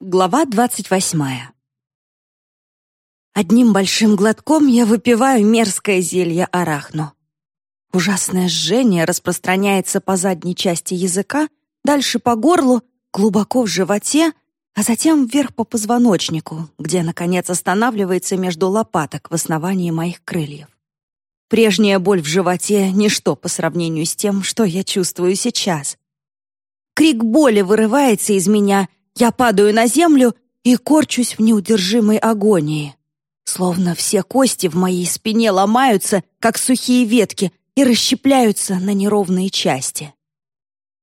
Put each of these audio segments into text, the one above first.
Глава двадцать восьмая. Одним большим глотком я выпиваю мерзкое зелье арахну. Ужасное жжение распространяется по задней части языка, дальше по горлу, глубоко в животе, а затем вверх по позвоночнику, где, наконец, останавливается между лопаток в основании моих крыльев. Прежняя боль в животе — ничто по сравнению с тем, что я чувствую сейчас. Крик боли вырывается из меня, я падаю на землю и корчусь в неудержимой агонии. Словно все кости в моей спине ломаются, как сухие ветки, и расщепляются на неровные части.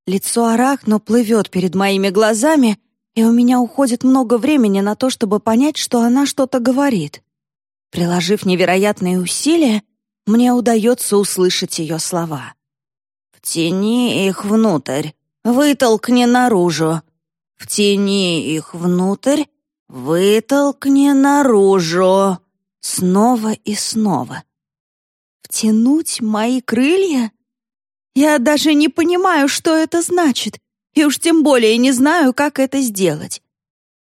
Лицо Арахно плывет перед моими глазами, и у меня уходит много времени на то, чтобы понять, что она что-то говорит. Приложив невероятные усилия, мне удается услышать ее слова. «Втяни их внутрь, вытолкни наружу, Втяни их внутрь, вытолкни наружу. Снова и снова. Втянуть мои крылья? Я даже не понимаю, что это значит, и уж тем более не знаю, как это сделать.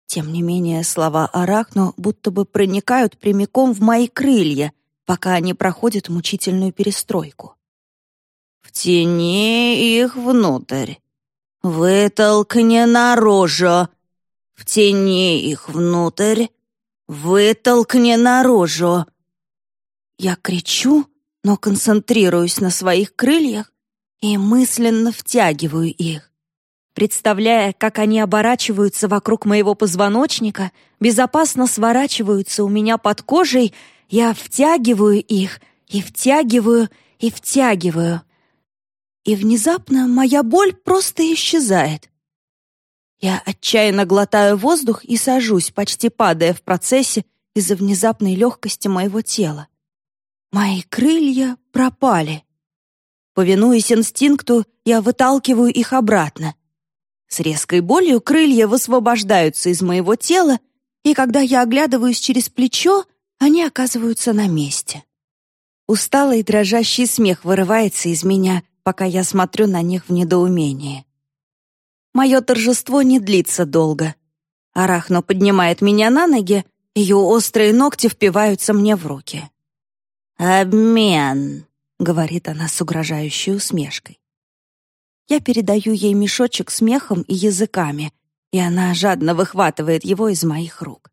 Тем не менее, слова Арахно будто бы проникают прямиком в мои крылья, пока они проходят мучительную перестройку. «Втяни их внутрь, «Вытолкни наружу! Втяни их внутрь! Вытолкни наружу!» Я кричу, но концентрируюсь на своих крыльях и мысленно втягиваю их. Представляя, как они оборачиваются вокруг моего позвоночника, безопасно сворачиваются у меня под кожей, я втягиваю их и втягиваю и втягиваю, и внезапно моя боль просто исчезает. Я отчаянно глотаю воздух и сажусь, почти падая в процессе из-за внезапной легкости моего тела. Мои крылья пропали. Повинуясь инстинкту, я выталкиваю их обратно. С резкой болью крылья высвобождаются из моего тела, и когда я оглядываюсь через плечо, они оказываются на месте. Усталый дрожащий смех вырывается из меня, пока я смотрю на них в недоумении. Мое торжество не длится долго. Арахно поднимает меня на ноги, ее острые ногти впиваются мне в руки. «Обмен», — говорит она с угрожающей усмешкой. Я передаю ей мешочек с мехом и языками, и она жадно выхватывает его из моих рук.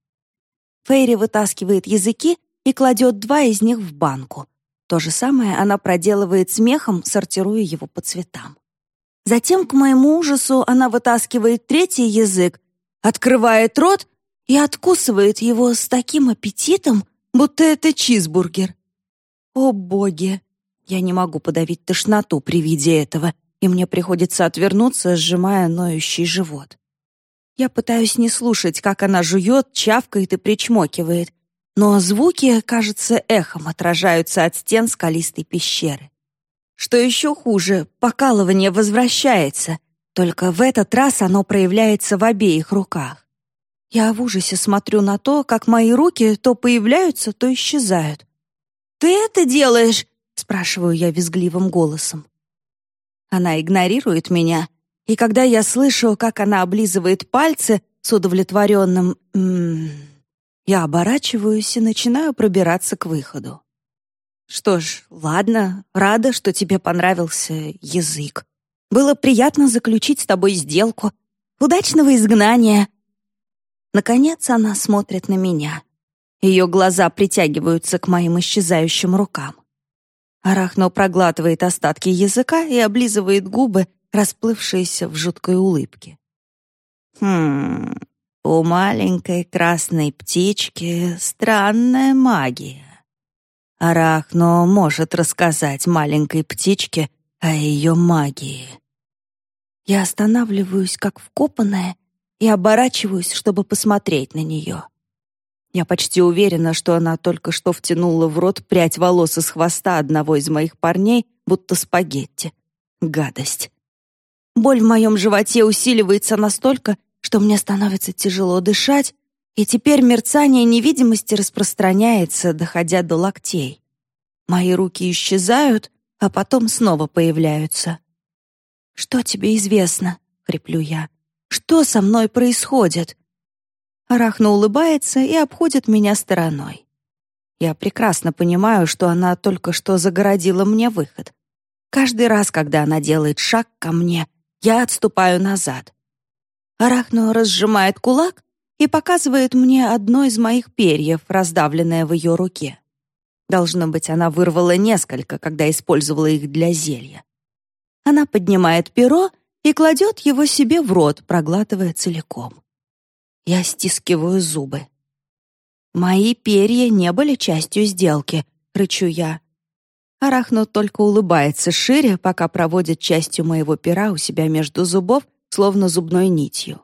Фейри вытаскивает языки и кладет два из них в банку, то же самое она проделывает смехом, сортируя его по цветам. Затем, к моему ужасу, она вытаскивает третий язык, открывает рот и откусывает его с таким аппетитом, будто это чизбургер. О, боги! Я не могу подавить тошноту при виде этого, и мне приходится отвернуться, сжимая ноющий живот. Я пытаюсь не слушать, как она жует, чавкает и причмокивает, но звуки, кажется, эхом отражаются от стен скалистой пещеры. Что еще хуже, покалывание возвращается, только в этот раз оно проявляется в обеих руках. Я в ужасе смотрю на то, как мои руки то появляются, то исчезают. «Ты это делаешь?» — спрашиваю я визгливым голосом. Она игнорирует меня, и когда я слышу, как она облизывает пальцы с удовлетворенным «ммм», я оборачиваюсь и начинаю пробираться к выходу. Что ж, ладно, рада, что тебе понравился язык. Было приятно заключить с тобой сделку. Удачного изгнания. Наконец она смотрит на меня. Ее глаза притягиваются к моим исчезающим рукам. Арахно проглатывает остатки языка и облизывает губы, расплывшиеся в жуткой улыбке. «Хм, у маленькой красной птички странная магия. Арахно может рассказать маленькой птичке о ее магии. Я останавливаюсь, как вкопанная, и оборачиваюсь, чтобы посмотреть на нее. Я почти уверена, что она только что втянула в рот прядь волос из хвоста одного из моих парней, будто спагетти. Гадость. Боль в моем животе усиливается настолько, что мне становится тяжело дышать, и теперь мерцание невидимости распространяется, доходя до локтей. Мои руки исчезают, а потом снова появляются. «Что тебе известно?» — хриплю я. «Что со мной происходит?» Арахна улыбается и обходит меня стороной. Я прекрасно понимаю, что она только что загородила мне выход. Каждый раз, когда она делает шаг ко мне, я отступаю назад. Арахно разжимает кулак и показывает мне одно из моих перьев, раздавленное в ее руке. Должно быть, она вырвала несколько, когда использовала их для зелья. Она поднимает перо и кладет его себе в рот, проглатывая целиком. Я стискиваю зубы. «Мои перья не были частью сделки», — рычу я. Арахно только улыбается шире, пока проводит частью моего пера у себя между зубов, словно зубной нитью.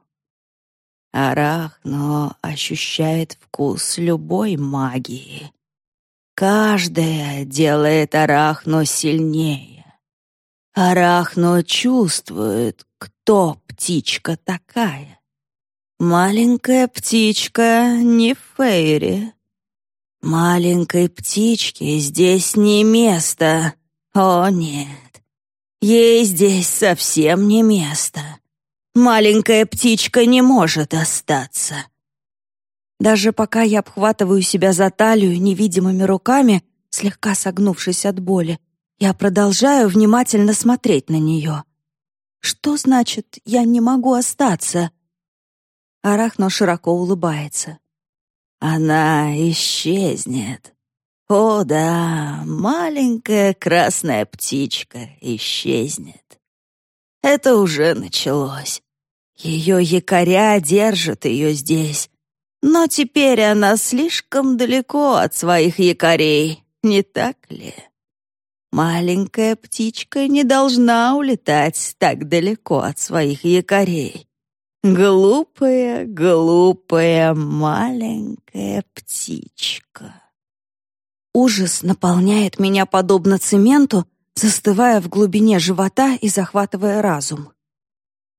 Арахно ощущает вкус любой магии. Каждая делает Арахно сильнее. Арахно чувствует, кто птичка такая. Маленькая птичка не Фейри. Маленькой птичке здесь не место. О, нет. Ей здесь совсем не место. Маленькая птичка не может остаться. Даже пока я обхватываю себя за талию невидимыми руками, слегка согнувшись от боли, я продолжаю внимательно смотреть на нее. Что значит «я не могу остаться»? Арахно широко улыбается. «Она исчезнет. О да, маленькая красная птичка исчезнет. Это уже началось. Ее якоря держат ее здесь. Но теперь она слишком далеко от своих якорей, не так ли? Маленькая птичка не должна улетать так далеко от своих якорей. Глупая, глупая маленькая птичка. Ужас наполняет меня подобно цементу, застывая в глубине живота и захватывая разум.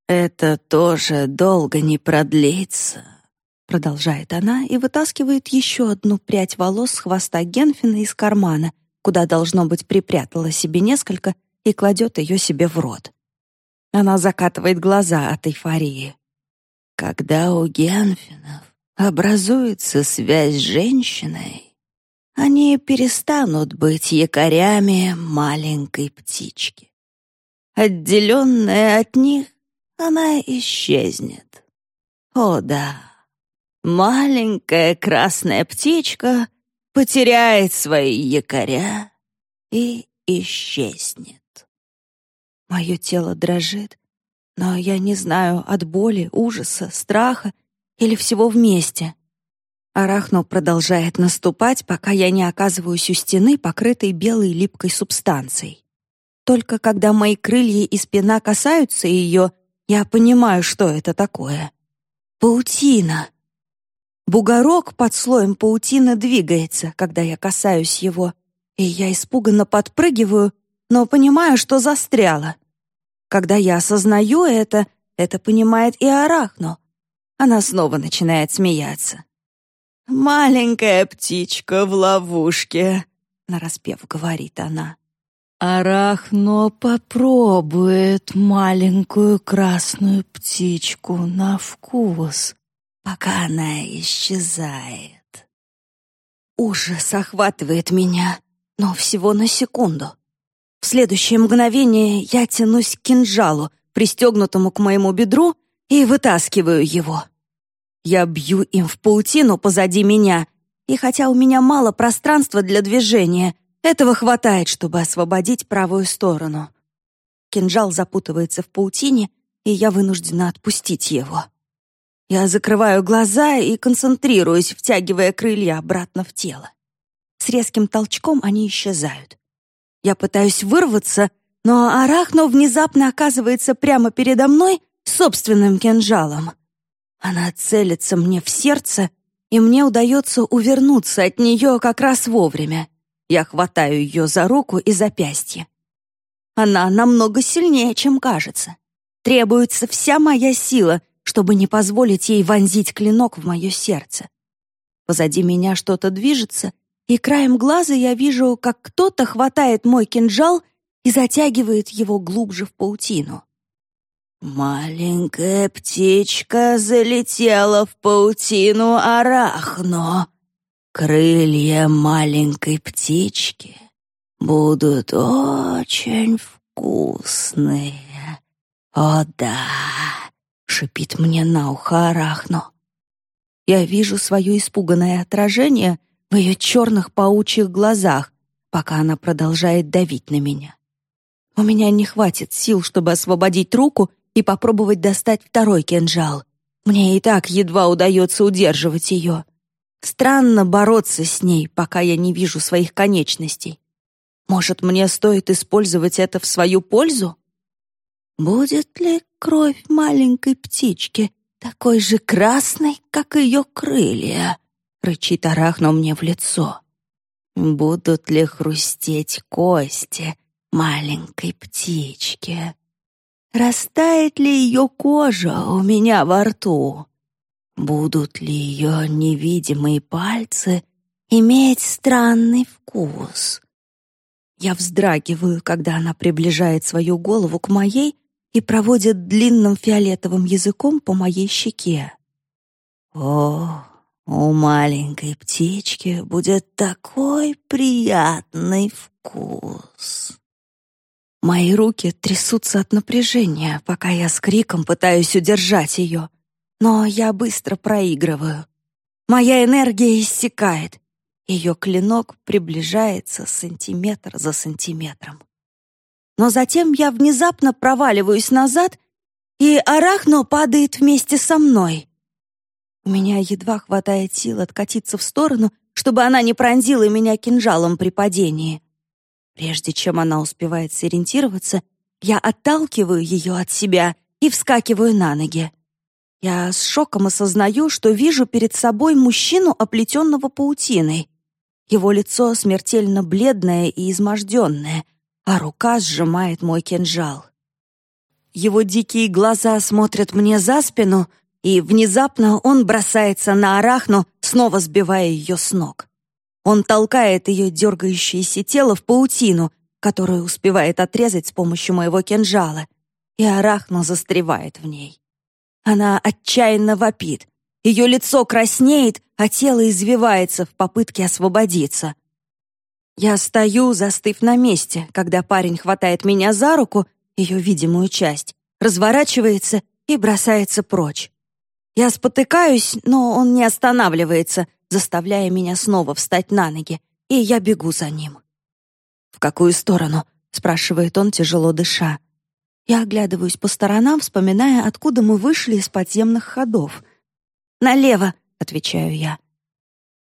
«Это тоже долго не продлится», — продолжает она и вытаскивает еще одну прядь волос с хвоста Генфина из кармана, куда, должно быть, припрятала себе несколько и кладет ее себе в рот. Она закатывает глаза от эйфории. Когда у Генфинов образуется связь с женщиной, они перестанут быть якорями маленькой птички. Отделенная от них, она исчезнет. О да, маленькая красная птичка потеряет свои якоря и исчезнет. Мое тело дрожит, но я не знаю, от боли, ужаса, страха или всего вместе. Арахно продолжает наступать, пока я не оказываюсь у стены, покрытой белой липкой субстанцией. Только когда мои крылья и спина касаются ее, я понимаю, что это такое. Паутина. Бугорок под слоем паутины двигается, когда я касаюсь его, и я испуганно подпрыгиваю, но понимаю, что застряла. Когда я осознаю это, это понимает и Арахно. Она снова начинает смеяться. «Маленькая птичка в ловушке», — нараспев говорит она. Арахно попробует маленькую красную птичку на вкус, пока она исчезает. Ужас охватывает меня, но всего на секунду. В следующее мгновение я тянусь к кинжалу, пристегнутому к моему бедру, и вытаскиваю его. Я бью им в паутину позади меня, и хотя у меня мало пространства для движения, этого хватает, чтобы освободить правую сторону. Кинжал запутывается в паутине, и я вынуждена отпустить его. Я закрываю глаза и концентрируюсь, втягивая крылья обратно в тело. С резким толчком они исчезают. Я пытаюсь вырваться, но Арахно внезапно оказывается прямо передо мной собственным кинжалом. Она целится мне в сердце, и мне удается увернуться от нее как раз вовремя. Я хватаю ее за руку и запястье. Она намного сильнее, чем кажется. Требуется вся моя сила, чтобы не позволить ей вонзить клинок в мое сердце. Позади меня что-то движется, и краем глаза я вижу, как кто-то хватает мой кинжал и затягивает его глубже в паутину. Маленькая птичка залетела в паутину арахно. Крылья маленькой птички будут очень вкусные. О да, шипит мне на ухо арахно. Я вижу свое испуганное отражение в ее черных паучьих глазах, пока она продолжает давить на меня. У меня не хватит сил, чтобы освободить руку и попробовать достать второй кинжал. Мне и так едва удается удерживать ее. Странно бороться с ней, пока я не вижу своих конечностей. Может, мне стоит использовать это в свою пользу? Будет ли кровь маленькой птички такой же красной, как ее крылья? Рычит Арахно мне в лицо. Будут ли хрустеть кости маленькой птички? Растает ли ее кожа у меня во рту? Будут ли ее невидимые пальцы иметь странный вкус? Я вздрагиваю, когда она приближает свою голову к моей и проводит длинным фиолетовым языком по моей щеке. О, у маленькой птички будет такой приятный вкус. Мои руки трясутся от напряжения, пока я с криком пытаюсь удержать ее. Но я быстро проигрываю. Моя энергия иссякает. Ее клинок приближается сантиметр за сантиметром. Но затем я внезапно проваливаюсь назад, и арахно падает вместе со мной. У меня едва хватает сил откатиться в сторону, чтобы она не пронзила меня кинжалом при падении. Прежде чем она успевает сориентироваться, я отталкиваю ее от себя и вскакиваю на ноги. Я с шоком осознаю, что вижу перед собой мужчину, оплетенного паутиной. Его лицо смертельно бледное и изможденное, а рука сжимает мой кинжал. Его дикие глаза смотрят мне за спину, и внезапно он бросается на арахну, снова сбивая ее с ног. Он толкает ее дергающееся тело в паутину, которую успевает отрезать с помощью моего кинжала, и арахна застревает в ней. Она отчаянно вопит. Ее лицо краснеет, а тело извивается в попытке освободиться. Я стою, застыв на месте, когда парень хватает меня за руку, ее видимую часть, разворачивается и бросается прочь. Я спотыкаюсь, но он не останавливается, заставляя меня снова встать на ноги, и я бегу за ним. «В какую сторону?» — спрашивает он, тяжело дыша. Я оглядываюсь по сторонам, вспоминая, откуда мы вышли из подземных ходов. «Налево!» — отвечаю я.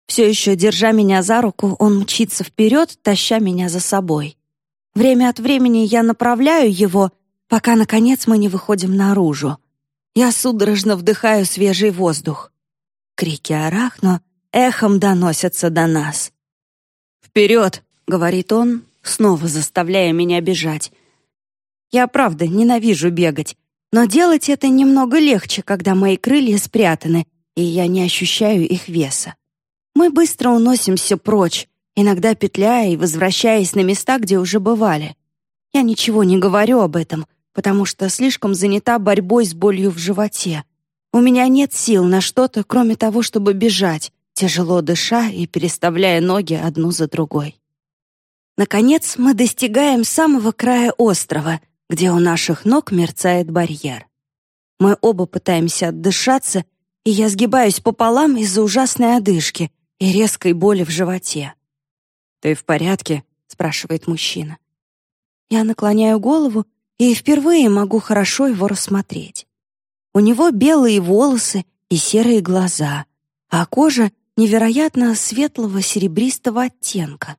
Все еще, держа меня за руку, он мчится вперед, таща меня за собой. Время от времени я направляю его, пока, наконец, мы не выходим наружу. Я судорожно вдыхаю свежий воздух. Крики Арахно эхом доносятся до нас. «Вперед!» — говорит он, снова заставляя меня бежать. Я правда ненавижу бегать, но делать это немного легче, когда мои крылья спрятаны, и я не ощущаю их веса. Мы быстро уносимся прочь, иногда петляя и возвращаясь на места, где уже бывали. Я ничего не говорю об этом, потому что слишком занята борьбой с болью в животе. У меня нет сил на что-то, кроме того, чтобы бежать, тяжело дыша и переставляя ноги одну за другой. Наконец мы достигаем самого края острова, где у наших ног мерцает барьер. Мы оба пытаемся отдышаться, и я сгибаюсь пополам из-за ужасной одышки и резкой боли в животе. «Ты в порядке?» — спрашивает мужчина. Я наклоняю голову и впервые могу хорошо его рассмотреть. У него белые волосы и серые глаза, а кожа невероятно светлого серебристого оттенка.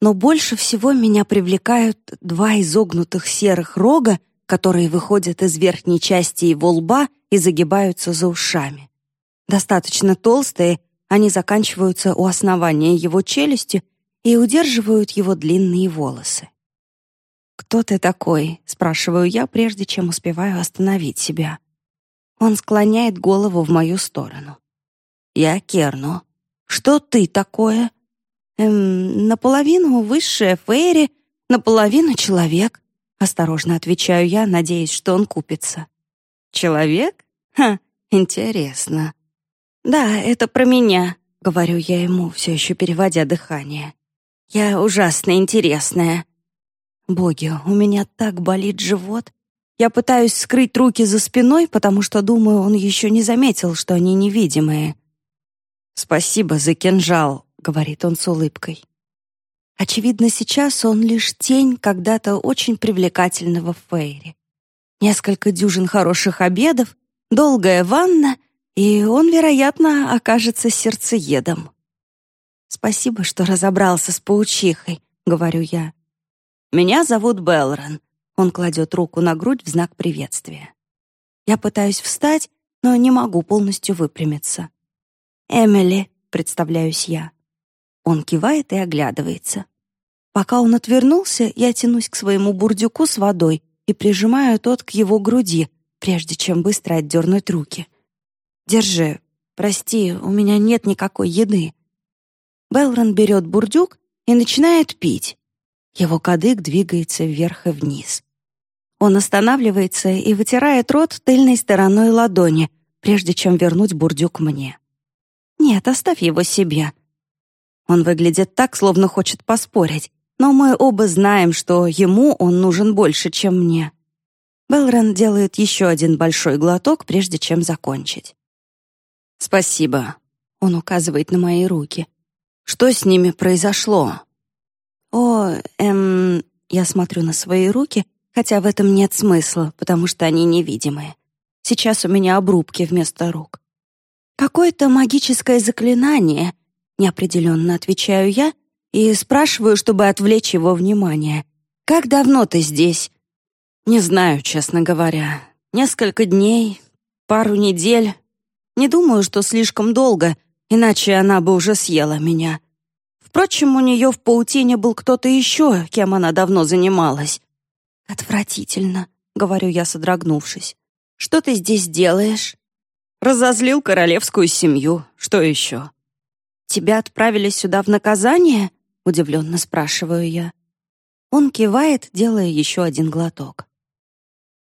Но больше всего меня привлекают два изогнутых серых рога, которые выходят из верхней части его лба и загибаются за ушами. Достаточно толстые, они заканчиваются у основания его челюсти и удерживают его длинные волосы. «Кто ты такой?» — спрашиваю я, прежде чем успеваю остановить себя. Он склоняет голову в мою сторону. «Я Керно. Что ты такое?» «Эм, наполовину высшая Фейри, наполовину человек», — Осторожно отвечаю я, надеясь, что он купится. «Человек? Ха, интересно». «Да, это про меня», — говорю я ему, все еще переводя дыхание. «Я ужасно интересная». Боги, у меня так болит живот. Я пытаюсь скрыть руки за спиной, потому что думаю, он еще не заметил, что они невидимые. «Спасибо за кинжал», — говорит он с улыбкой. Очевидно, сейчас он лишь тень когда-то очень привлекательного Фейри. Несколько дюжин хороших обедов, долгая ванна, и он, вероятно, окажется сердцеедом. «Спасибо, что разобрался с паучихой», — говорю я. «Меня зовут Белрон». Он кладет руку на грудь в знак приветствия. Я пытаюсь встать, но не могу полностью выпрямиться. «Эмили», — представляюсь я. Он кивает и оглядывается. Пока он отвернулся, я тянусь к своему бурдюку с водой и прижимаю тот к его груди, прежде чем быстро отдернуть руки. «Держи. Прости, у меня нет никакой еды». Белрон берет бурдюк и начинает пить. Его кадык двигается вверх и вниз. Он останавливается и вытирает рот тыльной стороной ладони, прежде чем вернуть бурдюк мне. «Нет, оставь его себе». Он выглядит так, словно хочет поспорить, но мы оба знаем, что ему он нужен больше, чем мне. Белрен делает еще один большой глоток, прежде чем закончить. «Спасибо», — он указывает на мои руки. «Что с ними произошло?» «О, эм...» Я смотрю на свои руки, хотя в этом нет смысла, потому что они невидимые. Сейчас у меня обрубки вместо рук. «Какое-то магическое заклинание», — неопределенно отвечаю я, и спрашиваю, чтобы отвлечь его внимание. «Как давно ты здесь?» «Не знаю, честно говоря. Несколько дней, пару недель. Не думаю, что слишком долго, иначе она бы уже съела меня. Впрочем, у нее в паутине был кто-то еще, кем она давно занималась». «Отвратительно», — говорю я, содрогнувшись. «Что ты здесь делаешь?» «Разозлил королевскую семью. Что еще?» «Тебя отправили сюда в наказание?» — удивленно спрашиваю я. Он кивает, делая еще один глоток.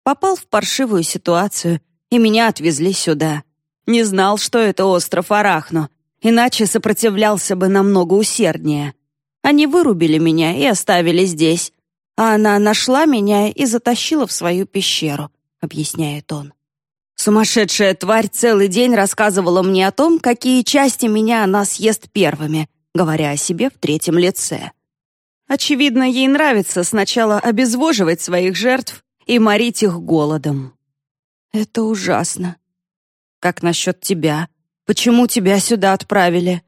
Попал в паршивую ситуацию, и меня отвезли сюда. Не знал, что это остров Арахно, иначе сопротивлялся бы намного усерднее. Они вырубили меня и оставили здесь, а она нашла меня и затащила в свою пещеру, объясняет он. Сумасшедшая тварь целый день рассказывала мне о том, какие части меня она съест первыми, говоря о себе в третьем лице. Очевидно, ей нравится сначала обезвоживать своих жертв и морить их голодом. Это ужасно. Как насчет тебя? Почему тебя сюда отправили?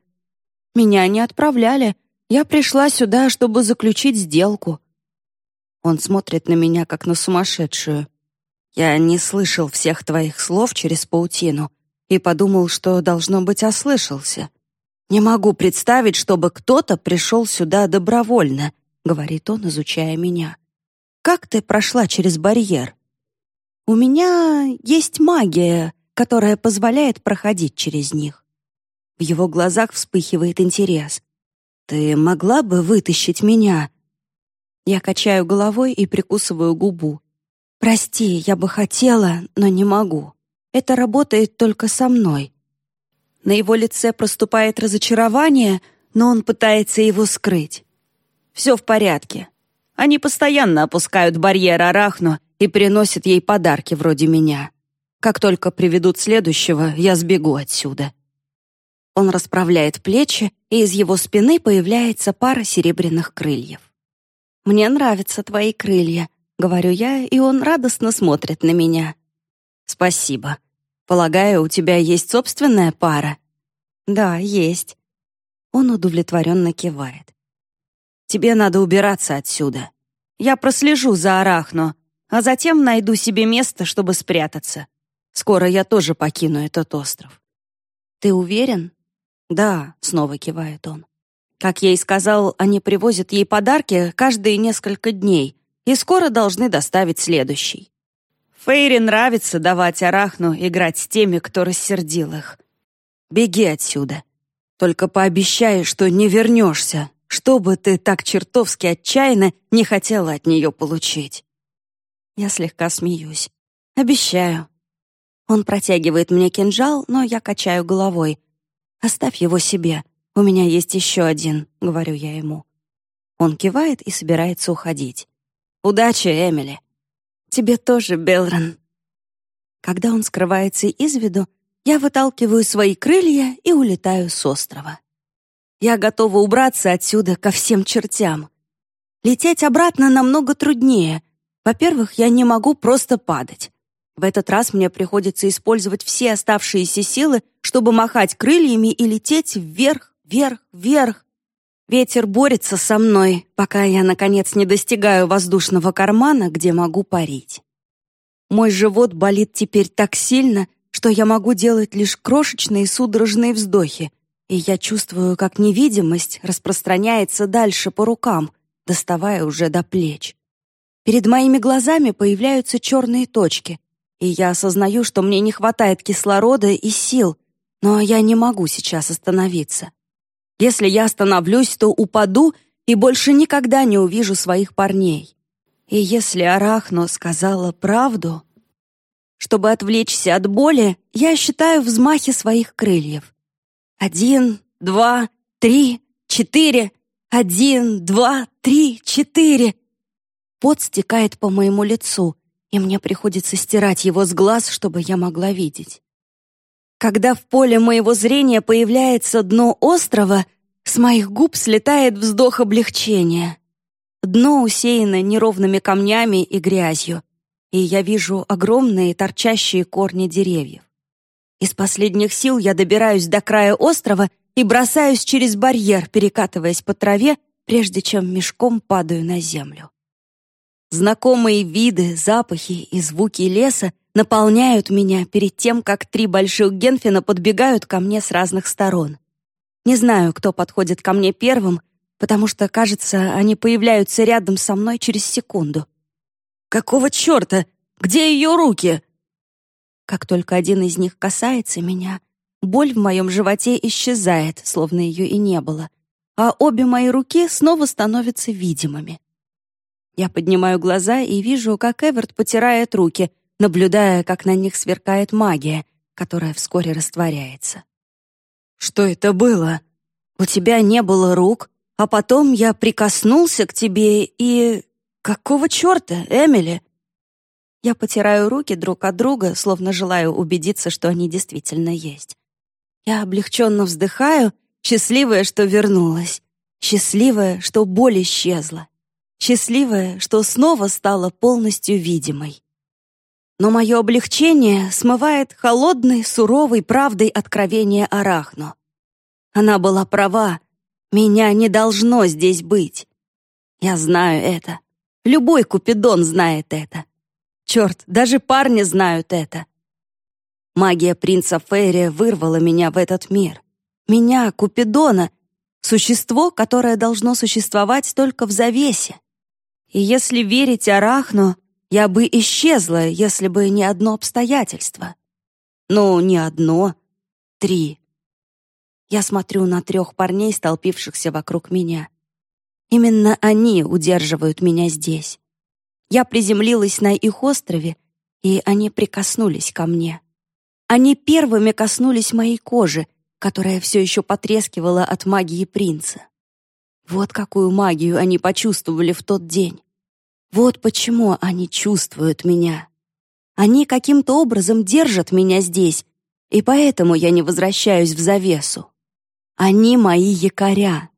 Меня не отправляли. Я пришла сюда, чтобы заключить сделку. Он смотрит на меня, как на сумасшедшую. Я не слышал всех твоих слов через паутину и подумал, что, должно быть, ослышался. «Не могу представить, чтобы кто-то пришел сюда добровольно», — говорит он, изучая меня. «Как ты прошла через барьер?» «У меня есть магия, которая позволяет проходить через них». В его глазах вспыхивает интерес. «Ты могла бы вытащить меня?» Я качаю головой и прикусываю губу. «Прости, я бы хотела, но не могу. Это работает только со мной. На его лице проступает разочарование, но он пытается его скрыть. Все в порядке. Они постоянно опускают барьер Арахну и приносят ей подарки вроде меня. Как только приведут следующего, я сбегу отсюда. Он расправляет плечи, и из его спины появляется пара серебряных крыльев. «Мне нравятся твои крылья», — говорю я, и он радостно смотрит на меня. «Спасибо», Полагаю, у тебя есть собственная пара? Да, есть. Он удовлетворенно кивает. Тебе надо убираться отсюда. Я прослежу за Арахно, а затем найду себе место, чтобы спрятаться. Скоро я тоже покину этот остров. Ты уверен? Да, снова кивает он. Как я и сказал, они привозят ей подарки каждые несколько дней и скоро должны доставить следующий. Фейри нравится давать Арахну играть с теми, кто рассердил их. Беги отсюда. Только пообещай, что не вернешься, что бы ты так чертовски отчаянно не хотела от нее получить. Я слегка смеюсь. «Обещаю». Он протягивает мне кинжал, но я качаю головой. «Оставь его себе. У меня есть еще один», — говорю я ему. Он кивает и собирается уходить. «Удачи, Эмили!» «Тебе тоже, Белрон!» Когда он скрывается из виду, я выталкиваю свои крылья и улетаю с острова. Я готова убраться отсюда ко всем чертям. Лететь обратно намного труднее. Во-первых, я не могу просто падать. В этот раз мне приходится использовать все оставшиеся силы, чтобы махать крыльями и лететь вверх, вверх, вверх. Ветер борется со мной, пока я, наконец, не достигаю воздушного кармана, где могу парить. Мой живот болит теперь так сильно, что я могу делать лишь крошечные судорожные вздохи, и я чувствую, как невидимость распространяется дальше по рукам, доставая уже до плеч. Перед моими глазами появляются черные точки, и я осознаю, что мне не хватает кислорода и сил, но я не могу сейчас остановиться. Если я остановлюсь, то упаду и больше никогда не увижу своих парней. И если Арахно сказала правду... Чтобы отвлечься от боли, я считаю взмахи своих крыльев. Один, два, три, четыре. Один, два, три, четыре. Пот стекает по моему лицу, и мне приходится стирать его с глаз, чтобы я могла видеть. Когда в поле моего зрения появляется дно острова, с моих губ слетает вздох облегчения. Дно усеяно неровными камнями и грязью, и я вижу огромные торчащие корни деревьев. Из последних сил я добираюсь до края острова и бросаюсь через барьер, перекатываясь по траве, прежде чем мешком падаю на землю. Знакомые виды, запахи и звуки леса наполняют меня перед тем, как три больших Генфина подбегают ко мне с разных сторон. Не знаю, кто подходит ко мне первым, потому что, кажется, они появляются рядом со мной через секунду. «Какого черта? Где ее руки?» Как только один из них касается меня, боль в моем животе исчезает, словно ее и не было, а обе мои руки снова становятся видимыми. Я поднимаю глаза и вижу, как Эверт потирает руки, наблюдая, как на них сверкает магия, которая вскоре растворяется. «Что это было? У тебя не было рук, а потом я прикоснулся к тебе и... Какого черта, Эмили?» Я потираю руки друг от друга, словно желаю убедиться, что они действительно есть. Я облегченно вздыхаю, счастливая, что вернулась, счастливая, что боль исчезла счастливая, что снова стала полностью видимой. Но мое облегчение смывает холодной, суровой правдой откровения Арахно. Она была права, меня не должно здесь быть. Я знаю это. Любой Купидон знает это. Черт, даже парни знают это. Магия принца Фейри вырвала меня в этот мир. Меня, Купидона, существо, которое должно существовать только в завесе. И если верить Арахну, я бы исчезла, если бы не одно обстоятельство. Ну, не одно, три. Я смотрю на трех парней, столпившихся вокруг меня. Именно они удерживают меня здесь. Я приземлилась на их острове, и они прикоснулись ко мне. Они первыми коснулись моей кожи, которая все еще потрескивала от магии принца. Вот какую магию они почувствовали в тот день. Вот почему они чувствуют меня. Они каким-то образом держат меня здесь, и поэтому я не возвращаюсь в завесу. Они мои якоря.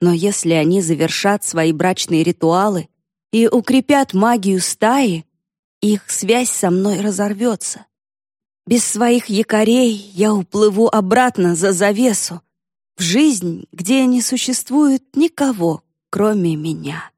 Но если они завершат свои брачные ритуалы и укрепят магию стаи, их связь со мной разорвется. Без своих якорей я уплыву обратно за завесу, в жизнь, где не существует никого, кроме меня.